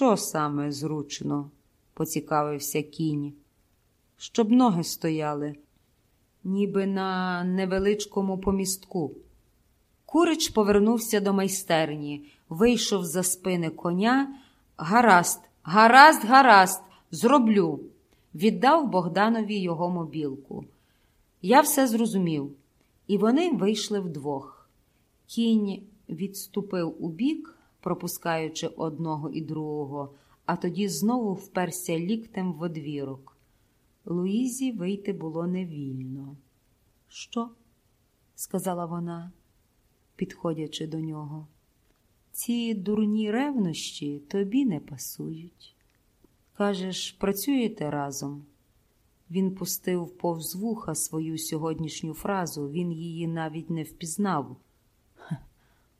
Що саме зручно? поцікавився кінь. Щоб ноги стояли, ніби на невеличкому помістку. Курич повернувся до майстерні, вийшов за спини коня. Гаразд, гаразд, гаразд, зроблю. Віддав Богданові його мобілку. Я все зрозумів, і вони вийшли вдвох. Кінь відступив у бік, пропускаючи одного і другого, а тоді знову вперся ліктем в одвірок. Луїзі вийти було невільно. Що? сказала вона, підходячи до нього. Ці дурні ревнощі тобі не пасують. Кажеш, працюєте разом? Він пустив повз вуха свою сьогоднішню фразу, він її навіть не впізнав.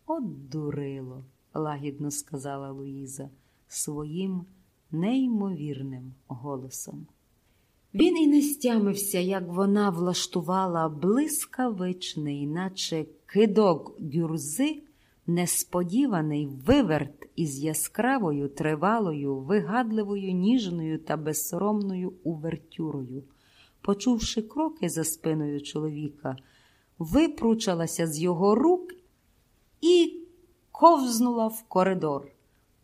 От дурило, лагідно сказала Луїза своїм неймовірним голосом. Він і не стямився, як вона влаштувала блискавичний, наче кидок гюрзи, несподіваний виверт із яскравою, тривалою, вигадливою, ніжною та безсоромною увертюрою. Почувши кроки за спиною чоловіка, випручалася з його рук і ковзнула в коридор.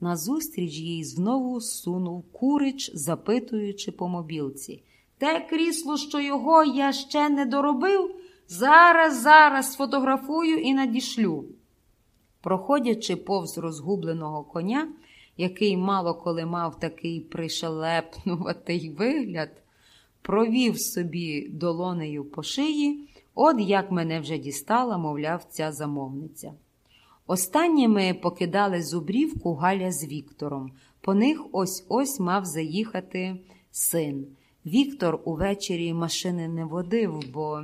Назустріч їй знову сунув курич, запитуючи по мобілці. Те крісло, що його я ще не доробив, зараз, зараз сфотографую і надішлю. Проходячи повз розгубленого коня, який мало коли мав такий пришелепнуватий вигляд, провів собі долонею по шиї, от як мене вже дістала, мовляв, ця замовниця. Останніми покидали зубрівку Галя з Віктором. По них ось ось мав заїхати син. Віктор увечері машини не водив, бо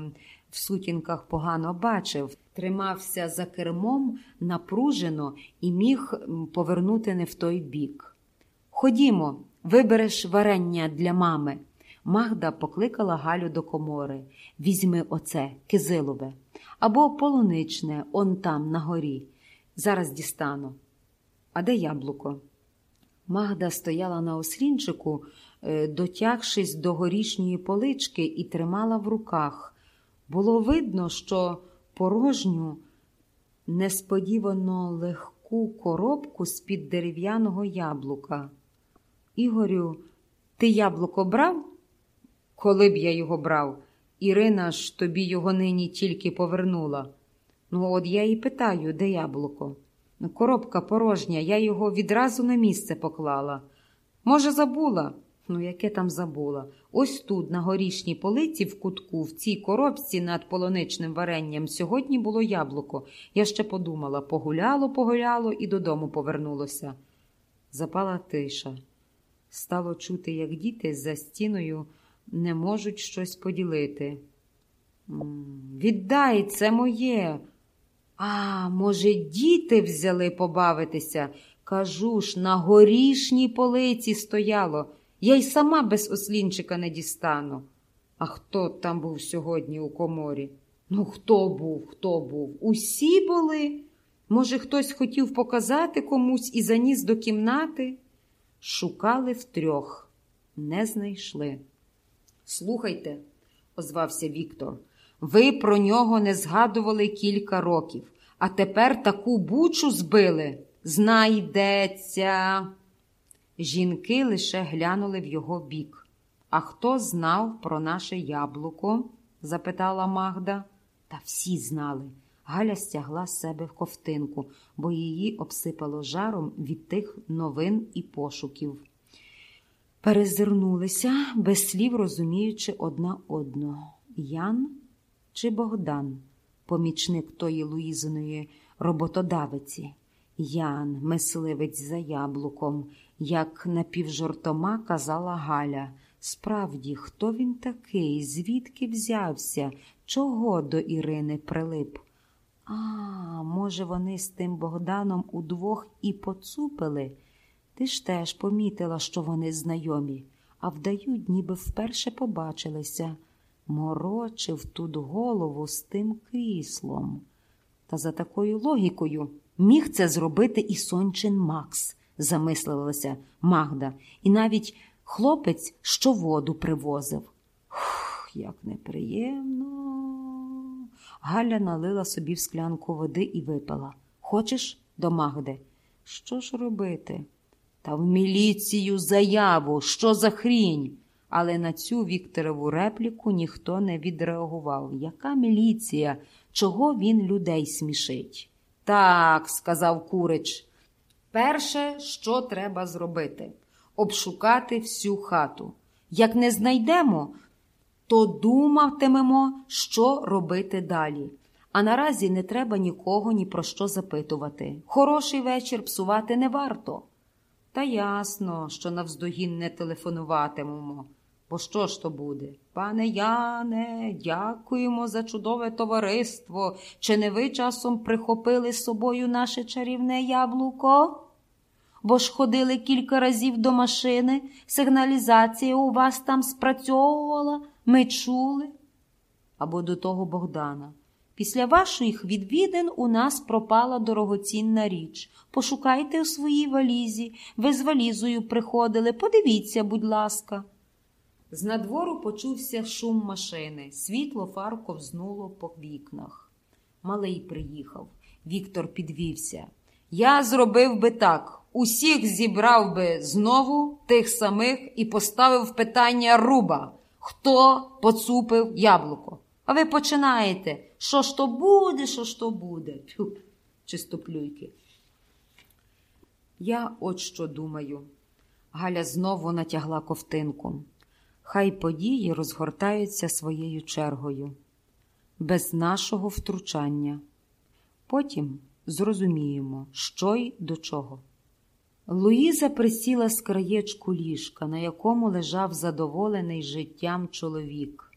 в сутінках погано бачив, тримався за кермом напружено і міг повернути не в той бік. Ходімо, вибереш варення для мами. Магда покликала Галю до комори. Візьми оце, кизилове, або полуничне, он там, на горі. Зараз дістану. А де яблуко? Магда стояла на ослінчику, е, дотягшись до горішньої полички, і тримала в руках. Було видно, що порожню, несподівано легку коробку з-під дерев'яного яблука. Ігорю, ти яблуко брав? Коли б я його брав? Ірина ж тобі його нині тільки повернула. Ну, от я і питаю, де яблуко? Ну, коробка порожня, я його відразу на місце поклала. Може, забула? Ну, яке там забула? Ось тут, на горішній полиці, в кутку, в цій коробці над полоничним варенням, сьогодні було яблуко. Я ще подумала погуляло, погуляло і додому повернулося. Запала тиша. Стало чути, як діти за стіною не можуть щось поділити. Віддай, це моє. А, може, діти взяли побавитися? Кажу ж, на горішній полиці стояло. Я й сама без ослінчика не дістану. А хто там був сьогодні у коморі? Ну, хто був, хто був? Усі були. Може, хтось хотів показати комусь і заніс до кімнати? Шукали втрьох, не знайшли. Слухайте, озвався Віктор, ви про нього не згадували кілька років, а тепер таку бучу збили. Знайдеться. Жінки лише глянули в його бік. А хто знав про наше яблуко? запитала Магда. Та всі знали. Галя стягла з себе в ковтинку, бо її обсипало жаром від тих новин і пошуків. Перезирнулися, без слів розуміючи одна одного Ян чи Богдан, помічник тої Луїзиної роботодавиці. Ян, мисливець за яблуком, як напівжартома казала Галя. Справді, хто він такий? Звідки взявся? Чого до Ірини прилип? А, може, вони з тим Богданом удвох і поцупили? Ти ж теж помітила, що вони знайомі, а вдають, ніби вперше побачилися. Морочив тут голову з тим кріслом. Та за такою логікою міг це зробити і Сончин Макс, замислилася Магда, і навіть хлопець, що воду привозив. Хух, як неприємно. Галя налила собі в склянку води і випила. Хочеш до Магди? Що ж робити? Та в міліцію заяву, що за хрінь? Але на цю Вікторову репліку ніхто не відреагував. Яка міліція? Чого він людей смішить? Так, сказав Курич. Перше, що треба зробити обшукати всю хату. Як не знайдемо, то думатимемо, що робити далі. А наразі не треба нікого ні про що запитувати. Хороший вечір псувати не варто. Та ясно, що навздогін не телефонуватимемо. Бо що ж то буде? Пане Яне, дякуємо за чудове товариство. Чи не ви часом прихопили з собою наше чарівне яблуко? Бо ж ходили кілька разів до машини, сигналізація у вас там спрацьовувала, ми чули. Або до того Богдана. Після ваших відвідин у нас пропала дорогоцінна річ. Пошукайте у своїй валізі. Ви з валізою приходили. Подивіться, будь ласка. З надвору почувся шум машини. Світло фар ковзнуло по вікнах. Малий приїхав. Віктор підвівся. Я зробив би так. Усіх зібрав би знову тих самих і поставив питання руба. Хто поцупив яблуко? А ви починаєте. Що ж то буде, що ж то буде? Тьфу, чистоплюйки. Я от що думаю. Галя знову натягла ковтинку. Хай події розгортаються своєю чергою, без нашого втручання. Потім зрозуміємо, що й до чого. Луїза присіла з краєчку ліжка, на якому лежав задоволений життям чоловік.